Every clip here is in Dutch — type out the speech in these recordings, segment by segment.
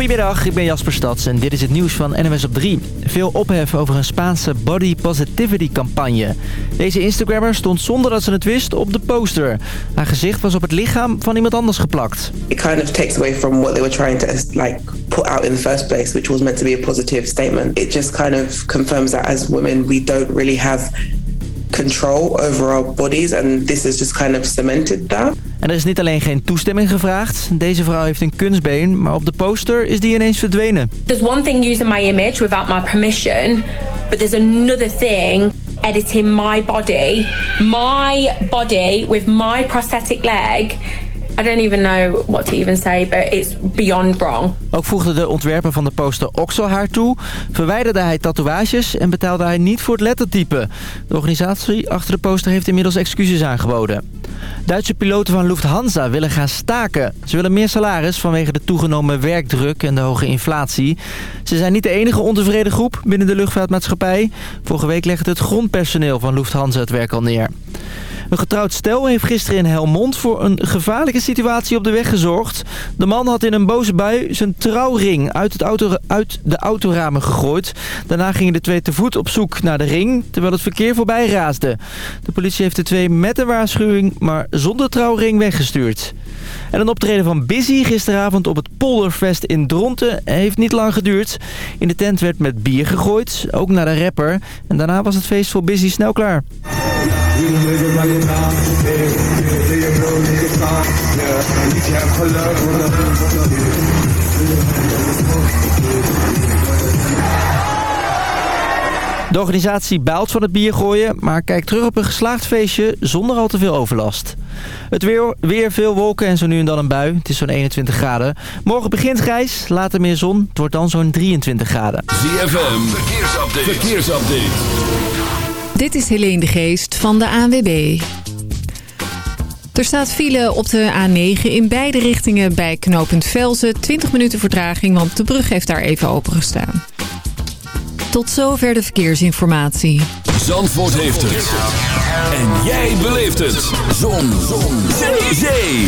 Goedemiddag, ik ben Jasper Stads en dit is het nieuws van NMS op 3. Veel ophef over een Spaanse body positivity campagne. Deze Instagrammer stond zonder dat ze het wist op de poster. Haar gezicht was op het lichaam van iemand anders geplakt. It kind of takes away from what they were trying to like put out in the first place, which was meant to be a positive statement. It just kind of confirms that as women we don't really have control over our bodies and this has just kind of cemented that. En er is niet alleen geen toestemming gevraagd. Deze vrouw heeft een kunstbeen, maar op de poster is die ineens verdwenen. There's one thing using my image without my permission, but there's another thing editing my body, my body with my prosthetic leg I don't even know what to even say, but it's beyond wrong. Ook voegde de ontwerper van de poster Oxo haar toe, verwijderde hij tatoeages en betaalde hij niet voor het lettertype. De organisatie achter de poster heeft inmiddels excuses aangeboden. Duitse piloten van Lufthansa willen gaan staken. Ze willen meer salaris vanwege de toegenomen werkdruk en de hoge inflatie. Ze zijn niet de enige ontevreden groep binnen de luchtvaartmaatschappij. Vorige week legde het grondpersoneel van Lufthansa het werk al neer. Een getrouwd stel heeft gisteren in Helmond voor een gevaarlijke situatie op de weg gezorgd. De man had in een boze bui zijn trouwring uit, het auto, uit de autoramen gegooid. Daarna gingen de twee te voet op zoek naar de ring, terwijl het verkeer voorbij raasde. De politie heeft de twee met een waarschuwing, maar zonder trouwring weggestuurd. En een optreden van Busy gisteravond op het Polderfest in Dronten heeft niet lang geduurd. In de tent werd met bier gegooid, ook naar de rapper. En daarna was het feest voor Busy snel klaar. De organisatie baalt van het bier gooien, maar kijkt terug op een geslaagd feestje zonder al te veel overlast. Het weer, weer veel wolken en zo nu en dan een bui. Het is zo'n 21 graden. Morgen begint grijs, later meer zon. Het wordt dan zo'n 23 graden. ZFM, verkeersupdate. verkeersupdate. Dit is Helene de Geest van de ANWB. Er staat file op de A9 in beide richtingen bij knooppunt Velzen. 20 minuten vertraging, want de brug heeft daar even opengestaan. Tot zover de verkeersinformatie. Zandvoort heeft het. En jij beleeft het. Zon. Zon. Zee. Zee.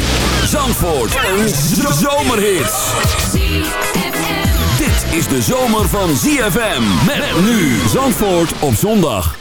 Zandvoort. Een zomerhit. Dit is de zomer van ZFM. Met nu Zandvoort op zondag.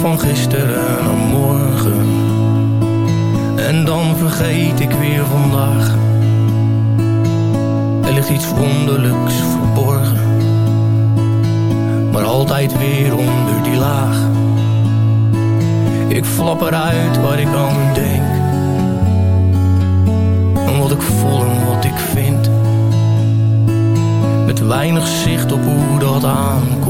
van gisteren naar morgen En dan vergeet ik weer vandaag Er ligt iets wonderlijks verborgen Maar altijd weer onder die laag Ik flap eruit wat ik aan denk En wat ik voel en wat ik vind Met weinig zicht op hoe dat aankomt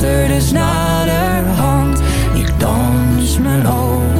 komt er dus naderhand. Ik dans mijn ogen.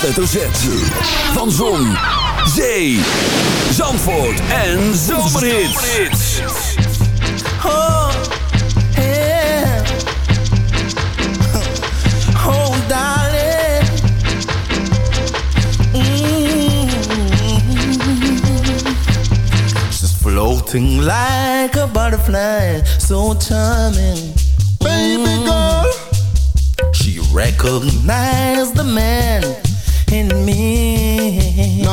hoofdletter Z. Van Zon, Zee, Zandvoort en Zomerhits. Oh, yeah. Oh, darling. Mm She's floating like a butterfly, so charming. Baby girl. She recognizes the man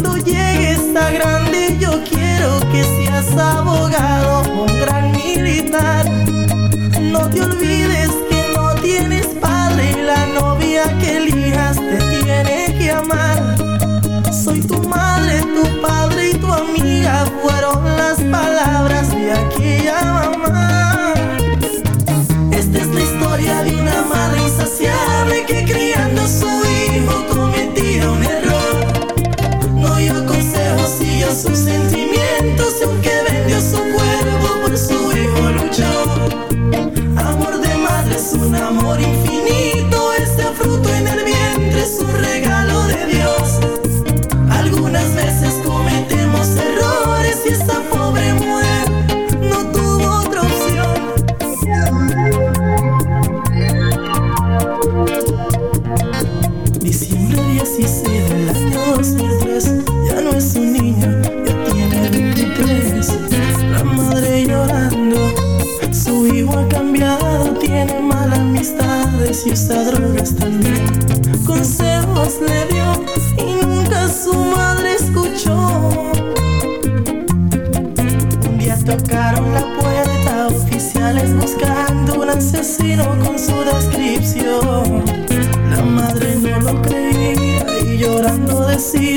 cuando llegues a grande yo quiero que seas abogado o un gran militar. No te olvides que no tienes padre y la novia que elijas te tiene que amar. Soy tu madre, tu padre y tu amiga fueron las palabras de aquella mamá some sense.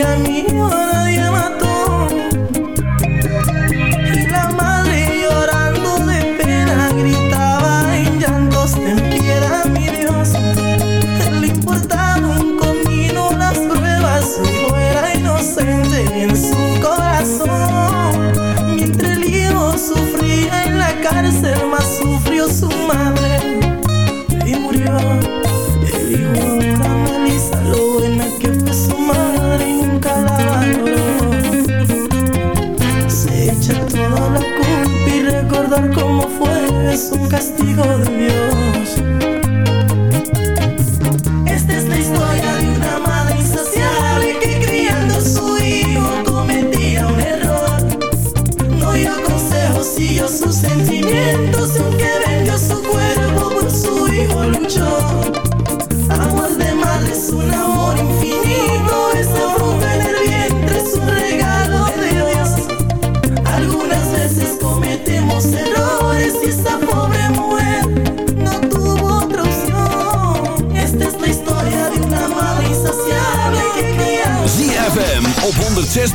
amigo.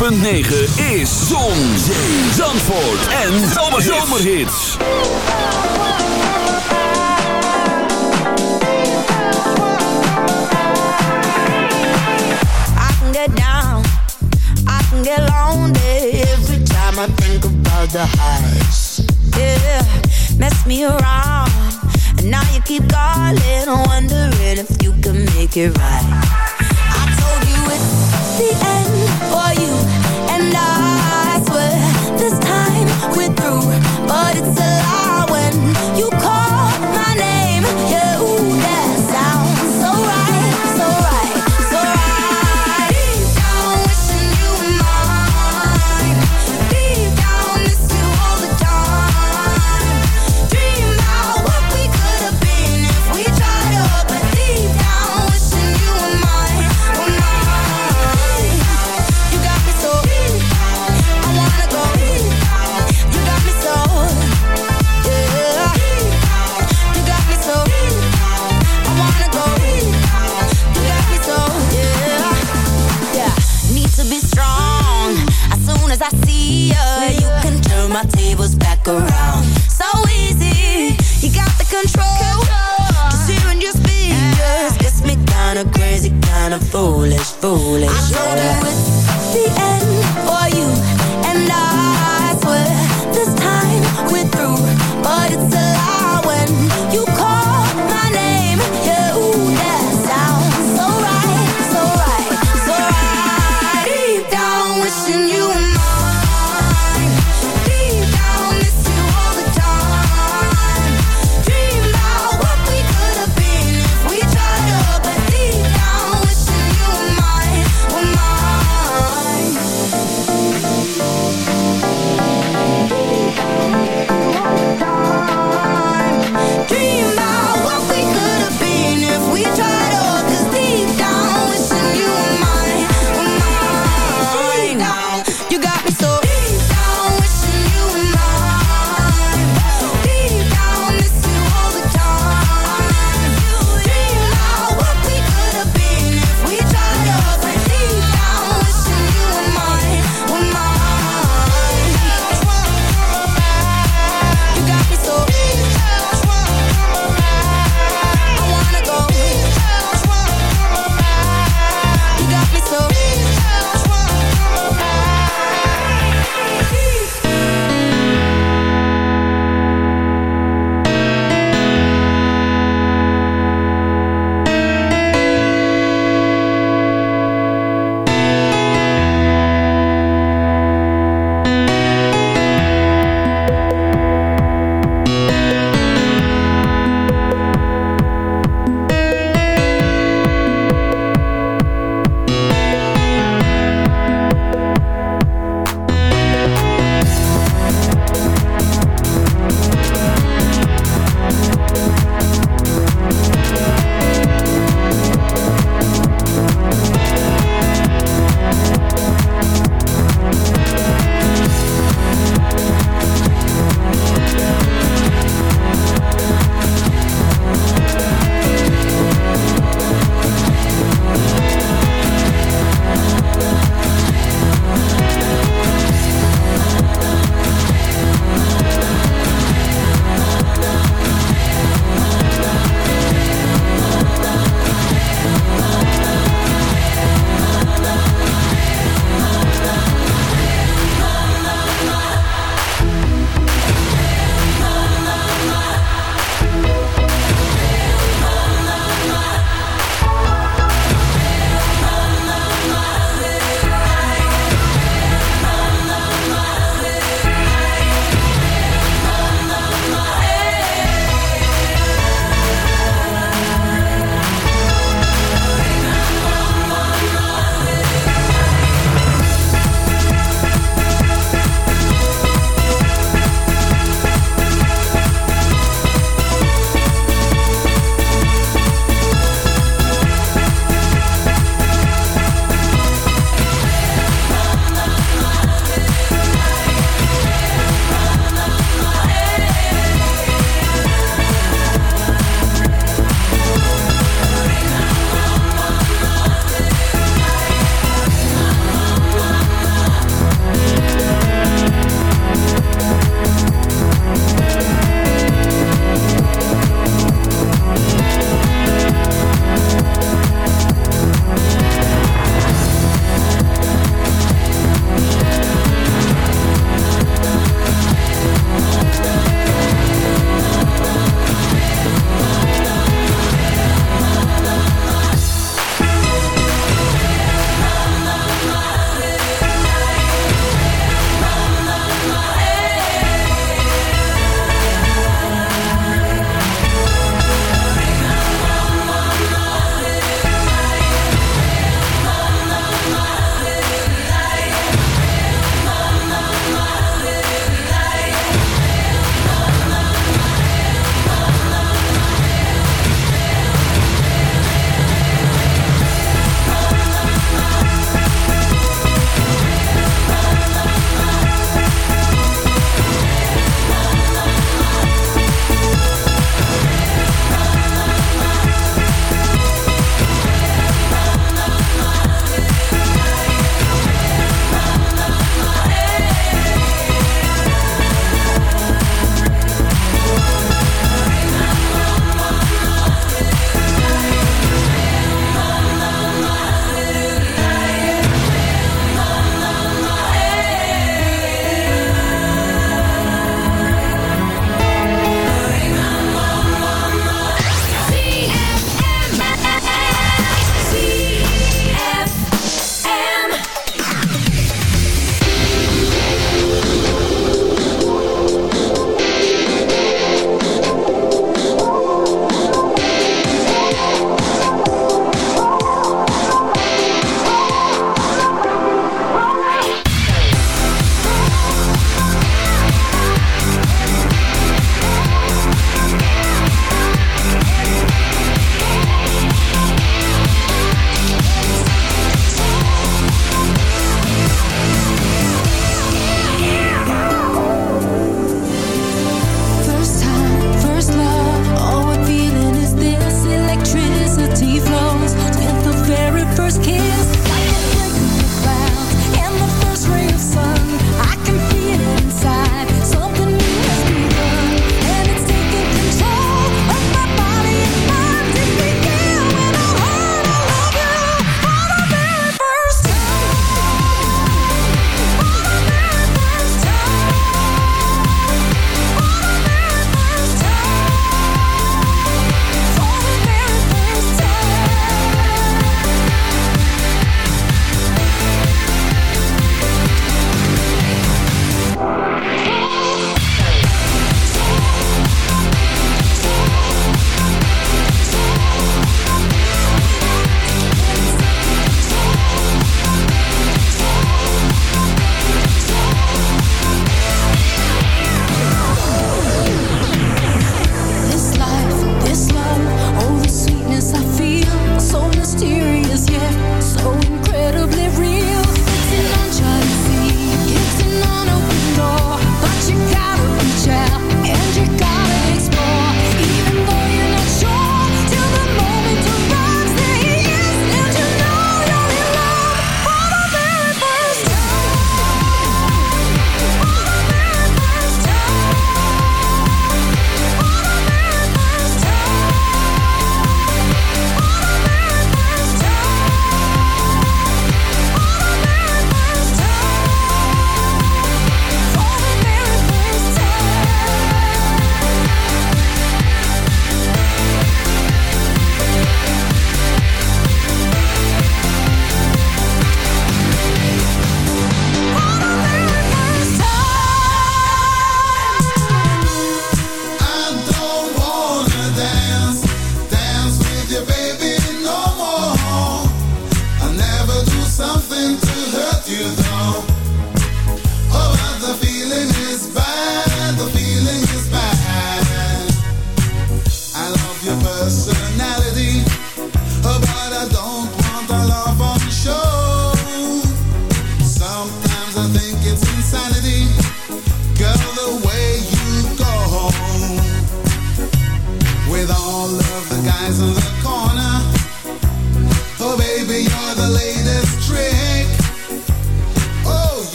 106.9 is Zon, Zee, Zandvoort en Zomerhits. I can get down, I can get lonely every time I think about the highs. Yeah, mess me around, and now you keep calling, wondering if you can make it right. I told you it's the end for you it's a around So easy, you got the control your me kinda crazy, kinda foolish, foolish I know that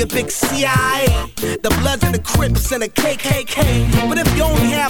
The big CI, The Bloods and the Crips and the KKK. But if you only have